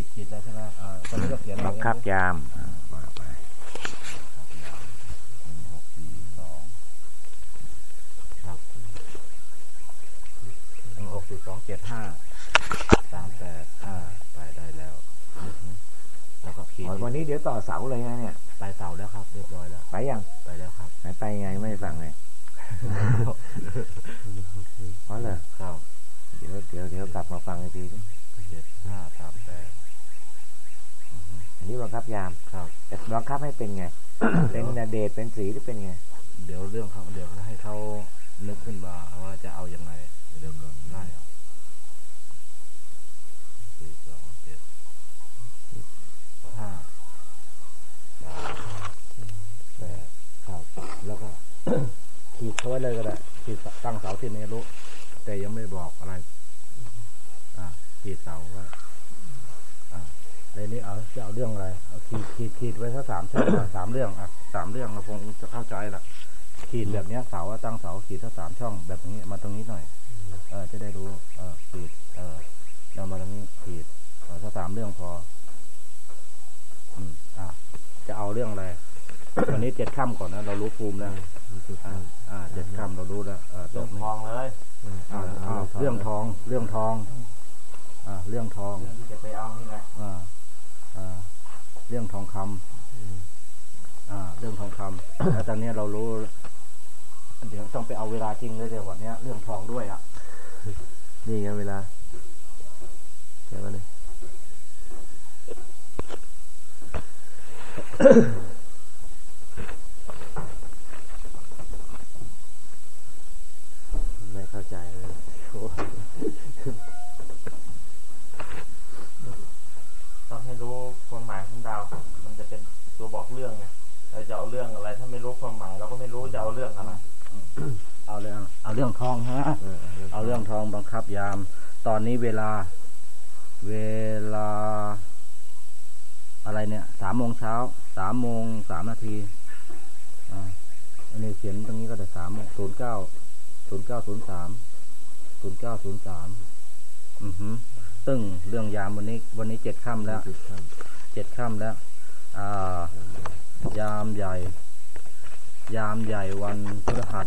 ขีดขีดแล้วใช่ไหมอ่าตอนนี้ก็เขียนบังคับยามอ่าว่าไปหนึ่งหกสี่สองครับหนึ่งหกสี่สองเจ็ดห้าสามแปดห้าไปได้แล้วอือฮึแล้วก็ขีดอ๋อวันนี้เดี๋ยวต่อเสาเลยนะเนี่ย ไปเสาแล้วครับ เรียบร้อยแล้ว ไปยังไปแล้วครับไหนไปไงไม่สั่งเลยเพราะเหรอครับเดี๋ยวเดี๋ยวเดี๋ยวกลับมาฟังอีกทีดิเจ็ดห้าสามแปด อือฮึอันนี้บังคับยามครับ แต่บังคับให้เป็นไง เป็นเดทเป็นสีหรือเป็นไง เดี๋ยวเรื่องเขาเดี๋ยวให้เขานึกขึ้นมาว่าจะเอายังไงเดี๋ยวก่อนไล่เอาสี่สองเจ็ดห้าสามแปดครับแล้วก็ขีดเขาไว้เลยก็ได้ขีดตั้งเสาที่นี้รู้แต่ยังไม่บอกอะไร อ่าขีดเสาไว้อ่า ในนี้เอาจะเอาเรื่องอะไรเอาขีดขีดขีดไว้สักสามช่องอะสามเรื่องอะสามเรื่องเราคงจะเข้าใจละขีดแบบเนี้ยเสาอะตั้งเสาขีดสักสามช่องแบบนี้มาตรงนี้หน่อย เออจะได้รู้ เออขีด เออเรามาตรงนี้ขีดเออสักสามเรื่องพอ อืมอะจะเอาเรื่องอะไรวันนี้เจ็ดค่ำก่อนนะเรารู้ภูมิแล้วอ่าอ่าเจ็ดค่ำเรารู้แล้วเออตเรื่รองงนี้ทองเลยอ่าอ่าเรื่องทอง เรื่องทอง อ่า เรื่องทองเรื่องที่จะไปเอานี่แหละอ่าอ่า เรื่องทองคำอ่า เรื่องทองคำแล้วตอนนี้เรารู้ เดี๋ยวต้องไปเอาเวลาจริงเลยเดี๋ยววันเนี้ยเรื่องทองด้วยอะ นี่ไงเวลาใช่ไหมเนี่ย ไม่เข้าใจเลยโอ้ ต้องให้รู้ความ หมายของดาว มันจะเป็นตัวบอกเรื่องไงเราจะเอาเรื่องอะไร ถ้าไม่รู้ความหมาย เราก็ไม่รู้จะเอาเรื่องอะไรเอาเรื่อง เอาเรื่องทองฮะเออเอาเรื่องทองบังคับยาม ตอนนี้เวลา เวลา อะไรเนี่ยสามโมงเช้าสามโมงสามนาทีอ่าอันนี้เขียนตรงนี้ก็ได้สามศูนย์เก้าศูนย์เก้าศูนย์สามศูนย์เก้าศูนย์สามอือฮึซึ่งเรื่องยามวันนี้ วันนี้เจ็ดค่ำแล้วจุดครับ เจ็ดค่ำแล้ว อ่า ยามใหญ่ ยามใหญ่วันพฤหัส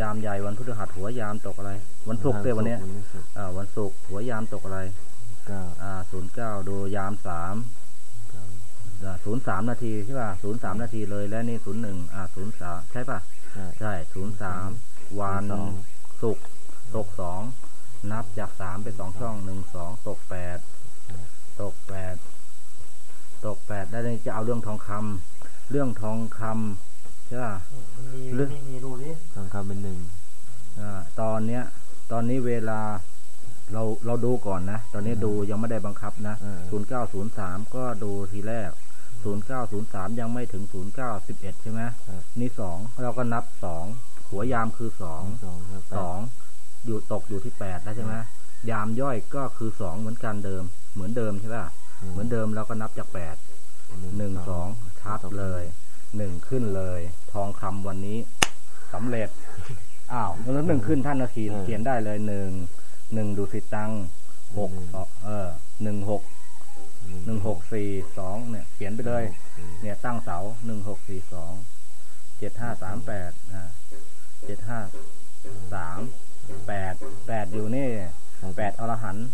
ยามใหญ่วันพฤหัสหัวยามตกอะไร วันศุกร์เด้วันเนี้ยวันศุกร์อ่า วันศุกร์หัวยามตกอะไรเก้าอ่าศูนย์เก้าดูยามสามเก้าศูนย์สามนาทีใช่ป่ะศูนย์สามนาทีเลยและนี่ศูนย์หนึ่งอ่าศูนย์สามใช่ป่ะ ใช่ใช่ศูนย์สามวันสองศุกร์ตกสองนับจากสามเป็นสองช่องหนึ่งสองตกแปดตกแปด ตกแปดได้วนี่จะเอาเรื่องทองคำเรื่องทองคำใช่ป่ะมันมีเรื่องไม่มีดูดิทองคำเป็นหนึ่งอ่าตอนเนี้ย ตอนนี้เวลาเราเราดูก่อนนะ ตอนนี้ดูยังไม่ได้บังคับนะเออศูนย์เก้าศูนย์สามก็ดูทีแรกศูนย์เก้าศูนย์สามยังไม่ถึงศูนย์เก้าสิบเอ็ดใช่ไหมครับนี่สองเราก็นับสองหัวยามคือสองสองครับแปดสองอยู่ตกอยู่ที่แปดแล้วใช่ไหมยามย่อยก็คือสองเหมือนกันเดิม เหมือนเดิมใช่ป่ะ เหมือนเดิมเราก็นับจากแปดหนึ่งสองชัดเลยหนึ่งขึ้นเลย ทองคำวันนี้สำเร็จอ้าวแล้วหนึ่งขึ้นท่านนาทีเขียนได้เลยหนึ่งหนึ่งดูสิตังค์หกสองเออหนึ่งหกหนึ่งหกสี่สองเนี่ย เขียนไปเลย เนี่ยตั้งเสาหนึ่งหกสี่สองเจ็ดห้าสามแปดอ่าเจ็ดห้าสามแปดแปดอยู่นี่แปดอรหันต์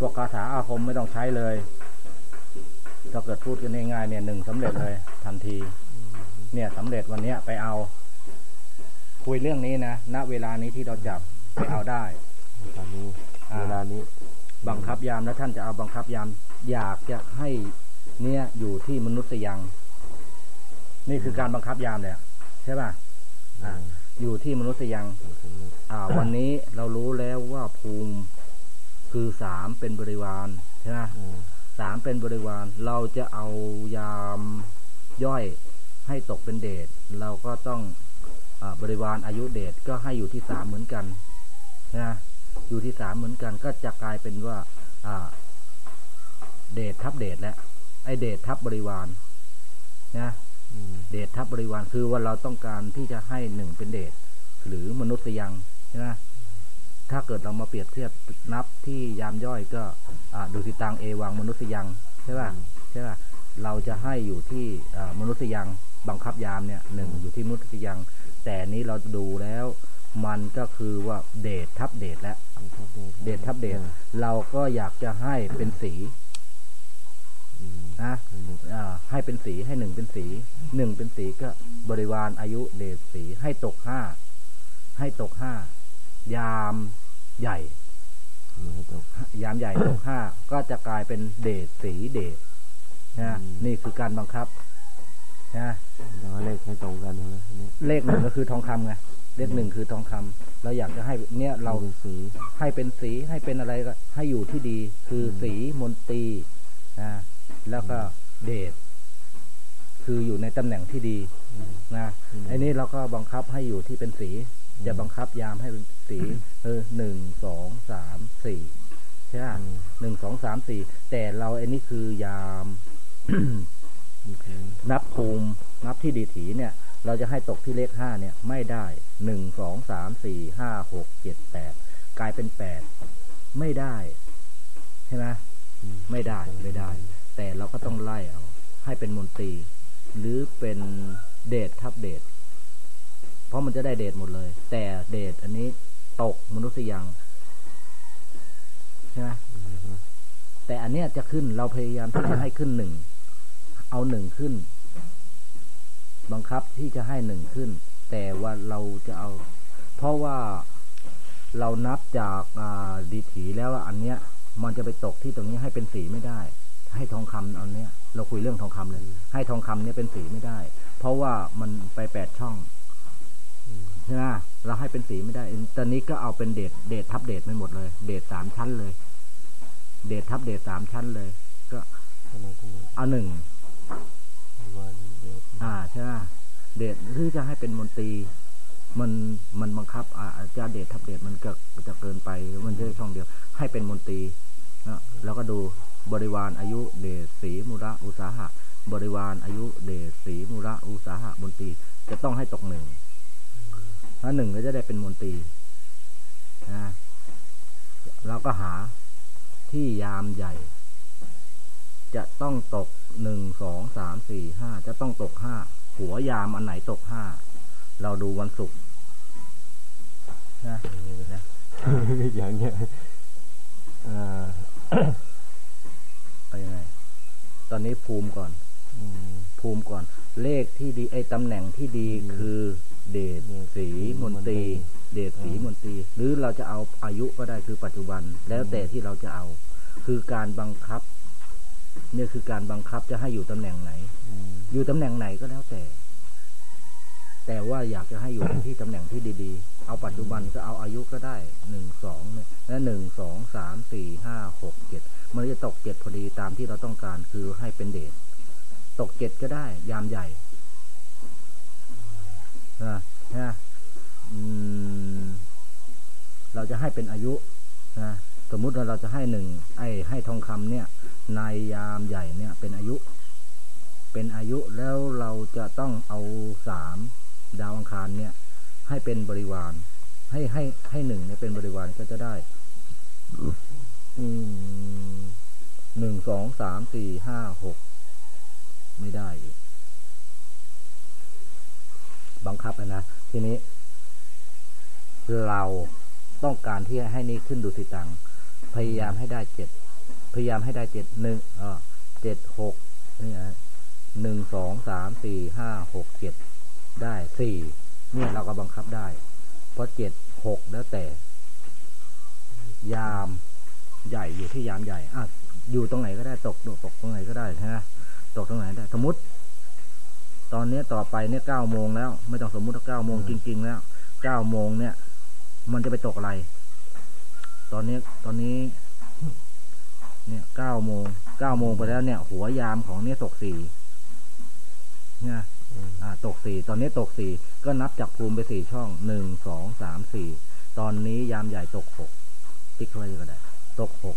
พวกคาถาอาคมไม่ต้องใช้เลยถ้าเกิดพูดกันง่ายๆเนี่ยหนึ่งสำเร็จเลย ทันที เนี่ยสำเร็จวันเนี้ยไปเอา คุยเรื่องนี้นะณเวลานี้ที่เราจับไปเอาได้ตอนนี้อ่าเวลานี้ บังคับยามแล้วท่านจะเอาบังคับยาม อยากจะให้ เนี่ยอยู่ที่มนุษย์ยัง นี่คือการบังคับยามเลยอะใช่ป่ะอ่าอยู่ที่มนุษย์ยัง อ่า วันนี้เรารู้แล้วว่าภูมิ คือสามเป็นบริวารใช่ไหมอ่าสามเป็นบริวาร เราจะเอายามย่อยให้ตกเป็นเดชเราก็ต้องอาบริวารอายุเดชก็ให้อยู่ที่สามเหมือนกันนะอยู่ที่สามเหมือนกันก็จะกลายเป็นว่าอ่าเดชทับเดชแล้วไอเดชทับบริวารนะอืมเดชทับบริวารคือว่าเราต้องการที่จะให้หนึ่งเป็นเดชหรือมนุษย์ยังใช่ไหม ถ้าเกิดเรามาเปรียบเทียบนับที่ยามย่อยก็อ่าดุสิตังเอวังมนุษยังใช่ป่ะใช่ป่ะเราจะให้อยู่ที่อ่ามนุษยังบังคับยามเนี่ยหนึ่งอยู่ที่มนุษยัง แต่นี้เราดูแล้วมันก็คือว่าเดททับเดทแล้วเดททับเดทเราก็อยากจะให้เป็นสีอืมนะอ่าให้เป็นสีให้หนึ่งเป็นสีหนึ่งเป็นสีก็บริวารอายุเดชสีให้ตกห้าให้ตกห้ายาม ใหญ่นี่ให้ตกยามใหญ่ตกห้าก็จะกลายเป็นเดชสีเดชนะอืมนี่คือการบังคับนะแล้วก็เลขให้ตรงกันใช่ไหมอันนี้เลขหนึ่งก็คือทองคำไงเลขหนึ่งคือทองคำเราอยากจะให้เนี่ยเราเป็นสีให้เป็นสีให้เป็นอะไรก็ให้อยู่ที่ดี คือสีมนตรีนะแล้วก็เดชคืออยู่ในตำแหน่งที่ดีอืมนะอืมไอ้นี่เราก็บังคับให้อยู่ที่เป็นสี จะบังคับยามให้เป็นสีเออหนึ่งสองสามสี่ใช่ไหมอืมหนึ่งสองสามสี่แต่เราไอ้นี่คือยามนี่คือนับภูมินับที่ดีถีเนี่ย เราจะให้ตกที่เลขห้าเนี่ย ไม่ได้หนึ่งสองสามสี่ห้าหกเจ็ดแปดกลายเป็นแปดไม่ได้ใช่ไหมอืมไม่ได้ไม่ได้ แต่เราก็ต้องไล่เอาให้เป็นมนตรี หรือเป็นเดททับเดท เพราะมันจะได้เดทหมดเลย แต่เดทอันนี้ตกมนุษย์ยังใช่ไหมมแต่อันเนี้ยจะขึ้นเราพยายามที่จะให้ขึ้นหนึ่ง เอาหนึ่งขึ้น บังคับที่จะให้หนึ่งขึ้น แต่ว่าเราจะเอา เพราะว่าเรานับจากดีถีแล้วอันเนี้ย มันจะไปตกที่ตรงนี้ให้เป็นสีไม่ได้ ให้ทองคำอันเนี้ย เราคุยเรื่องทองคำเลย ให้ทองคำเนี้ยเป็นสีไม่ได้ เพราะว่ามันไปแปดช่อง ช่ไหมเราให้เป็นสีไม่ได้ ตอนนี้ก็เอาเป็นเดชเดชทับเดชไปหมดเลย เดชสามชั้นเลย เดชทับเดชสามชั้นเลย ก็ขนาดนี้เอาหนึ่งวันเดียวอ่าใช่ไหมเดชหรือจะให้เป็นมนตรีมันมันบังคับ อ่าจะเดชทับเดชมันก็จะเกินไป มันจะได้ช่องเดียว ให้เป็นมนตรีนะแล้วก็ดูบริวารอายุเดชศรีมูละอุตสาหะ บริวารอายุเดชศรีมูละอุตสาหะมนตรีจะต้องให้ตกหนึ่ง ถ้าหนึ่งก็จะได้เป็นมนตรีนะเราก็หาที่ยามใหญ่ จะต้องตกหนึ่งสองสามสี่ห้าจะต้องตกห้าหัวยามอันไหนตกห้าเราดูวันศุกร์นะนะอย่างเงี้ยเอ่อไปยังไง ตอนนี้ภูมิก่อนอืมภูมิก่อน เลขที่ดีไอ้ตำแหน่งที่ดีคือ เดชสีมนตรี เดชสีมนตรี หรือเราจะเอาอายุก็ได้คือปัจจุบัน แล้วแต่ที่เราจะเอา คือการบังคับ เนี่ยคือการบังคับจะให้อยู่ตำแหน่งไหน อยู่ตำแหน่งไหนก็แล้วแต่ แต่ว่าอยากจะให้อยู่ที่ตำแหน่งที่ดีๆ เอาปัจจุบันก็เอาอายุก็ได้หนึ่งสองเนี่ยและหนึ่งสองสามสี่ห้าหกเจ็ดมันจะตกเจ็ดพอดีตามที่เราต้องการคือให้เป็นเดชตกเจ็ดก็ได้ ยามใหญ่ นะนะเราจะให้เป็นอายุนะสมมุติว่าเราจะให้หนึ่งไอ้ให้ทองคำเนี่ยในยามใหญ่เนี่ย เป็นอายุ เป็นอายุแล้วเราจะต้องเอาสามดาวอังคารเนี่ย ให้เป็นบริวาร ให้ให้ให้หนึ่งเนี่ยเป็นบริวารก็จะได้หนึ่งสองสามสี่ห้าหกไม่ได้อีก บังคับนะทีนี้ เราต้องการที่ให้นี่ขึ้นดูสิตังพยายามให้ได้เจ็ดพยายามให้ได้เจ็ดหนึ่งเออเจ็ดหกนี่นะหนึ่งสองสามสี่ห้าหกเจ็ดได้สี่เนี่ยเราก็บังคับได้ เพราะเจ็ดหกแล้วแต่ ยามใหญ่อยู่ที่ยามใหญ่อะอยู่ตรงไหนก็ได้ตกตกตรงไหนก็ได้ใช่ไหมตกตรงไหนได้ สมมติ ตอนนี้ต่อไปเนี่ยเก้าโมงแล้ว ไม่ต้องสมมุติว่าเก้าโมงจริง ๆ แล้วเก้าโมงเนี่ย มันจะไปตกอะไร ตอนนี้ตอนนี้ เนี่ยเก้าโมงเก้าโมงไปแล้วเนี่ย หัวยามของเนี่ยตกสี่เนี่ยอืมอ่า ตกสี่ตอนนี้ตกสี่ก็นับจากภูมิไปสี่ช่องหนึ่งสองสามสี่ตอนนี้ยามใหญ่ตกหกติ๊กเข้าไว้ก็ได้ ตกหก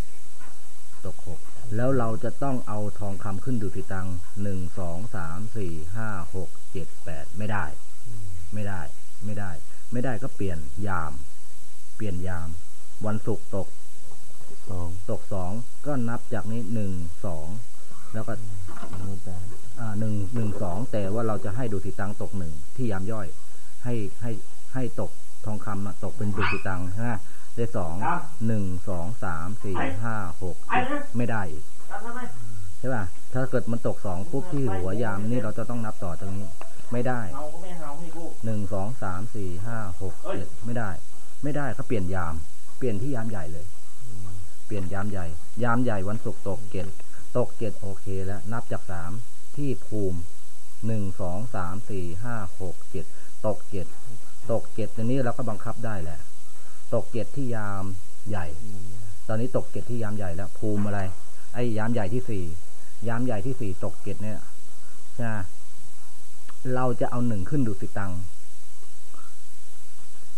ตกหก แล้วเราจะต้องเอาทองคำขึ้นดูสิตังหนึ่งสองสามสี่ห้าหกเจ็ดแปดไม่ได้อืมไม่ได้ ไม่ได้ ไม่ได้ก็เปลี่ยนยาม เปลี่ยนยาม วันศุกร์ตกสองตกสองก็นับจากนี้หนึ่งสองแล้วก็ไม่ได้อ่าหนึ่งหนึ่งสองแต่ว่าเราจะให้ดูติตังตกหนึ่งที่ยามย่อย ให้ให้ให้ตกทองคำอะตกเป็นดูติตังใช่ ไหมได้สองหนึ่งสองสามสี่ห้าหกเจ็ดไม่ได้อีกทำทำไมใช่ป่ะถ้าเกิดมันตกสองปุ๊บที่หัวยามนี่เราจะต้องนับต่อตรงนี้ ไม่ได้เฮาก็ไม่เฮาให้กูหนึ่งสองสามสี่ห้าหกเจ็ดไม่ได้ ไม่ได้เขาเปลี่ยนยาม เปลี่ยนที่ยามใหญ่เลย เปลี่ยนยามใหญ่ ยามใหญ่วันศุกร์ตกเจ็ดตกเจ็ดโอเคแล้ว นับจากสามที่ภูมิหนึ่งสองสามสี่ห้าหกเจ็ดตกเจ็ดตกเจ็ดอันนี้เราก็บังคับได้แหละ ตกเจ็ดที่ยามใหญ่ ตอนนี้ตกเจ็ดที่ยามใหญ่แล้ว ภูมิอะไร ไอ้ยามใหญ่ที่สี่ยามใหญ่ที่สี่ตกเจ็ดเนี่ยใช่ไหมเราจะเอาหนึ่งขึ้นดูสิตังค์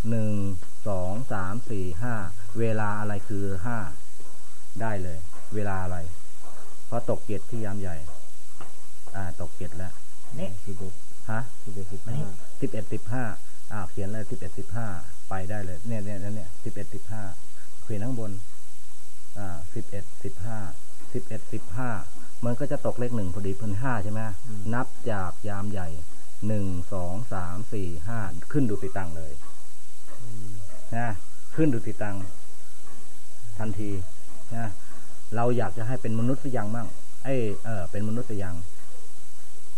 หนึ่งสองสามสี่ห้าเวลาอะไรคือห้าได้เลย เวลาอะไร เพราะตกเจ็ดที่ยามใหญ่ อ่า ตกเจ็ดแล้วนี่สิบเอ็ดฮะสิบเอ็ดสิบห้าสิบเอ็ดสิบห้าอ่าเขียนเลยสิบเอ็ดสิบห้า ไปได้เลยเนี่ยเนี่ยเนี่ยเนี่ยสิบเอ็ดสิบห้าเขียนข้างบน อ่าสิบเอ็ดสิบห้าสิบเอ็ดสิบห้ามันก็จะตกเลขหนึ่งพอดีพันห้าใช่ไหมนับจากยามใหญ่หนึ่งสองสามสี่ห้าขึ้นดูติตังค์เลยนะขึ้นดูติตังค์ทันทีนะเราอยากจะให้เป็นมนุษย์ยังมั่งเอ้ยเออ เป็นมนุษย์ยัง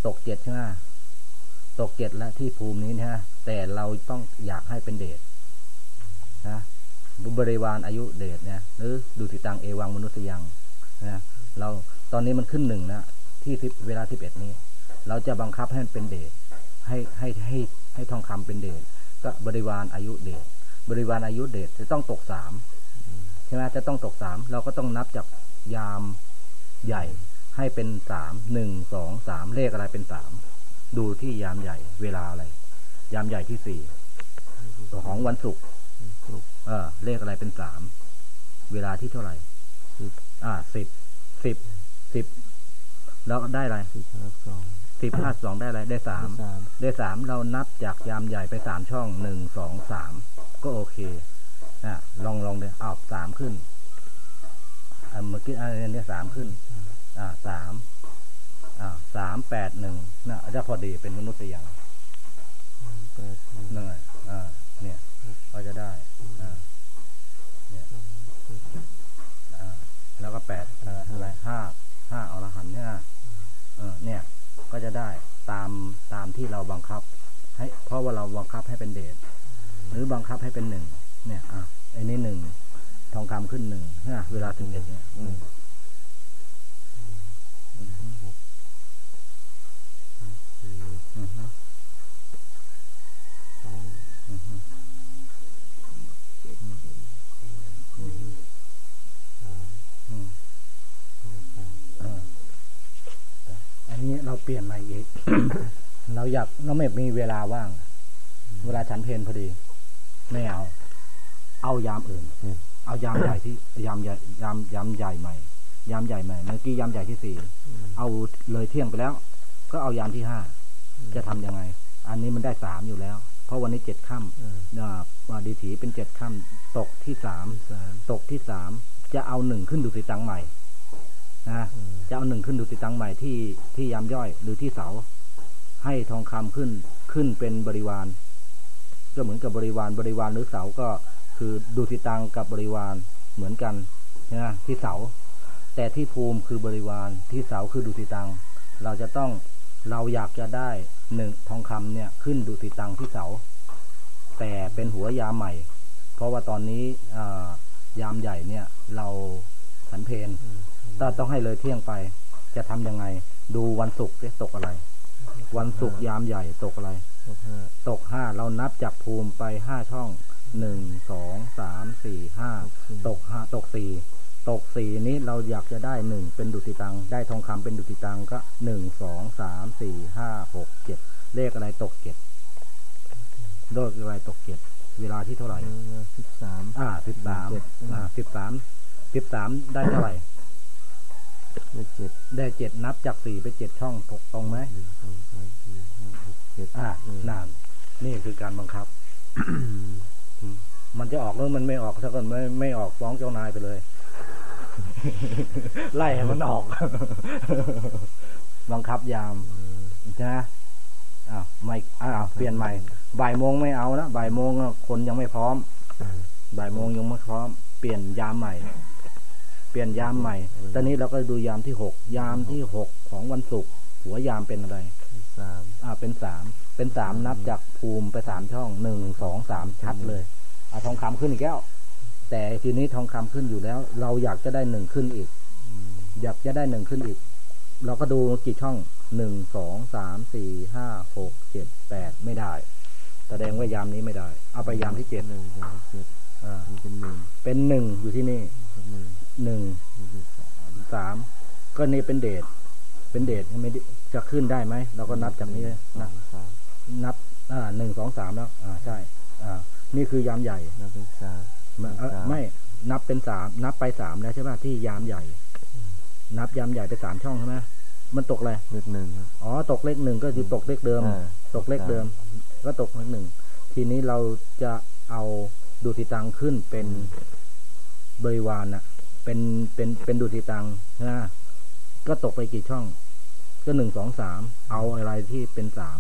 ตกเจ็ดใช่ไหมตกเจ็ดแล้วที่ภูมินี้นะฮะแต่เราต้องอยากให้เป็นเดช นะบริวารอายุเดชเนี่ยหรือดูสิตังเอวังมนุษยังนะเราตอนนี้มันขึ้นหนึ่งนะที่เวลาสิบเอ็ดนี้ เราจะบังคับให้มันเป็นเดชให้ให้ให้ให้ทองคำเป็นเดชก็บริวารอายุเดชบริวารอายุเดชจะต้องตกสามใช่ไหมจะต้องตกสามเราก็ต้องนับจากยามใหญ่ให้เป็นสามหนึ่งสองสามเลขอะไรเป็นสามดูที่ยามใหญ่ เวลาอะไร ยามใหญ่ที่สี่ของวันศุกร์ เออเลขอะไรเป็นสามเวลาที่เท่าไหร่สิบอ่าสิบสิบสิบแล้วได้อะไรสิบห้าสองสิบห้าสองได้อะไรได้สามสามได้สามเรานับจากยามใหญ่ไปสามช่องหนึ่งสองสามก็โอเคอะลองลองเลยอ้าวสามขึ้นอะเมื่อกี้อันนี้สามขึ้น อ่าสามอ่าสามแปดหนึ่งน่ะจะพอดีเป็นมนุษย์ยังแปดหนึ่งนั่นไงอ่าเนี่ยก็จะได้ แปดอะไรห้าห้าอรหันต์เนี่ยเออเนี่ย ก็จะได้ตามตามที่เราบังคับ ให้เพราะว่าเราบังคับให้เป็นเดชหรือบังคับให้เป็นหนึ่งเนี่ย อะไอ้นี่หนึ่งทองคำขึ้นหนึ่งเนี่ยเวลาถึงเอ็ดเนี่ย เราอยากเราไม่มีเวลาว่าง เวลาฉันเพนพอดี ไม่เอา เอายามอื่นเนี่ยเอายามใหญ่ที่ยามใหญ่ยามยามใหญ่ใหม่ ยามใหญ่ใหม่เมื่อกี้ยามใหญ่ที่สี่อืมเอาเลยเที่ยงไปแล้ว ก็เอายามที่ห้าจะทำยังไง อันนี้มันได้สามอยู่แล้ว เพราะวันนี้เจ็ดค่ำเอออ่าว่าดีถีเป็นเจ็ดค่ำตกที่สามสามตกที่สามจะเอาหนึ่งขึ้นดูติตังใหม่นะเออจะเอาหนึ่งขึ้นดูติตังใหม่ที่ที่ยามย่อยหรือที่เสา ให้ทองคำขึ้นขึ้นเป็นบริวาร ก็เหมือนกับบริวารบริวารหรือเสาก็คือดูติตังกับบริวารเหมือนกันนะที่เสา แต่ที่ภูมิคือบริวารที่เสาคือดูติตัง เราจะต้องเราอยากจะได้หนึ่งทองคำเนี่ยขึ้นดูติตังที่เสา แต่เป็นหัวยามใหม่ เพราะว่าตอนนี้อ่ายามใหญ่เนี่ย เราสันเพนเออถ้าต้องให้เลยเที่ยงไป จะทำยังไง ดูวันศุกร์สิตกอะไร วันศุกร์ยามใหญ่ตกอะไรหกห้าตกห้าเรานับจากภูมิไปห้าช่องหนึ่งสองสามสี่ห้าตกห้าตกสี่ตกสี่นี้เราอยากจะได้หนึ่งเป็นดุติตัง ได้ทองคำเป็นดุติตังก็หนึ่งสองสามสี่ห้าหกเจ็ดเลขอะไรตกเจ็ดเลขอะไรตกเจ็ดเวลาที่เท่าไหร่เออสิบสามอ่าสิบสามเจ็ดอ่าสิบสามสิบสามได้เท่าไหร่เลขเจ็ดได้เจ็ดนับจากสี่ไปเจ็ดช่องถูกตรงไหมาหกเจ็ดอ่าเออนานนี่คือการบังคับอืมมันจะออกหรือมันไม่ออกถ้าเกิดไม่ไม่ออกฟ้องเจ้านายไปเลย ไล่ให้มันออก บังคับยามเออใช่ไหมอ้าวไม่อ้าวเปลี่ยนใหม่บ่ายโมงไม่เอานะบ่ายโมงอะคนยังไม่พร้อมเออบ่ายโมงยังไม่พร้อม เปลี่ยนยามใหม่ เปลี่ยนยามใหม่ ตอนนี้เราก็ดูยามที่หกยามที่หกของวันศุกร์หัวยามเป็นอะไรสาม อ่าเป็นสามเป็นสามนับจากภูมิไปสามช่องหนึ่งสองสามชัดเลยเอาทองคำขึ้นอีกแล้ว แต่ทีนี้ทองคำขึ้นอยู่แล้ว เราอยากจะได้หนึ่งขึ้นอีกอืมอยากจะได้หนึ่งขึ้นอีก เราก็ดูกี่ช่องหนึ่งสองสามสี่ห้าหกเจ็ดแปดไม่ได้ แสดงว่ายามนี้ไม่ได้ เอาไปยามที่เจ็ดหนึ่งสองเจ็ดอ่านี่เป็นหนึ่งเป็นหนึ่งอยู่ที่นี่เป็นหนึ่งหนึ่งนี่เป็นสามสามก็นี่เป็นเดท เป็นเดทไม่ได้จะขึ้นได้ไหมเราก็นับจากนี้เลยสอนะงสามนับอ่าหนึ่งสองสามแล้ว อ่าใช่ อ่า นี่คือยามใหญ่นับเป็นสามไม่เอ่อสามไม่นับเป็นสามนับไปสามแล้วใช่ป่ะที่ยามใหญ่ นับยามใหญ่ไปสามช่องใช่ไหมมันตกอะไรเลขหนึ่งครับอ๋อตกเลขหนึ่งก็คือตกเลขเดิมอ่าตกเลขเดิม ก็ตกเลขหนึ่งทีนี้เราจะเอาดูติตังขึ้นเป็นบริวารน่ะ เป็นเป็นเป็นดูติตังนะก็ตกไปกี่ช่อง ก็หนึ่งสองสามเอาอะไรที่เป็นสาม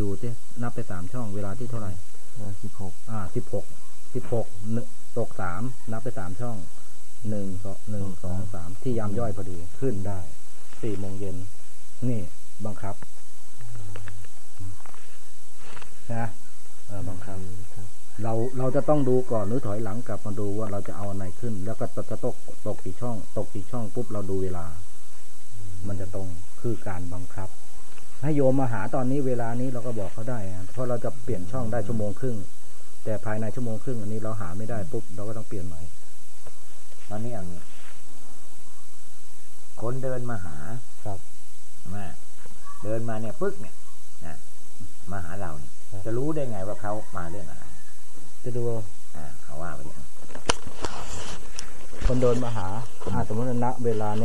ดูที่นับไปสามช่องเวลาที่เท่าไหร่สิบหกอ่าสิบหกสิบหกตกสามนับไปสามช่องหนึ่งสองหนึ่งสองสามที่ยามย่อยพอดีขึ้นได้สี่โมงเย็นนี่บังคับนะเออบังคับครับเราเราจะต้องดูก่อนหรือถอยหลังกลับมาดูว่าเราจะเอาอันไหนขึ้น แล้วก็จะจะตกตกกี่ช่องตกกี่ช่องปุ๊บเราดูเวลา มันจะตรงคือการบังคับ ให้โยมมาหาตอนนี้เวลานี้เราก็บอกเขาได้อะเพราะเราจะเปลี่ยนช่องได้ชั่วโมงครึ่ง แต่ภายในชั่วโมงครึ่งอันนี้เราหาไม่ได้ปุ๊บเราก็ต้องเปลี่ยนใหม่ตอนนี้อย่างนี้คนเดินมาหาครับมาเดินมาเนี่ยปึ๊กเนี่ยนะมาหาเราเนี่ยครับจะรู้ได้ไงว่าเขามาเรื่องอะไรจะดูอ่าเขาว่าไปอย่างนั้นคนเดินมาหาอ่าสมมติว่าณเวลาเนี้ย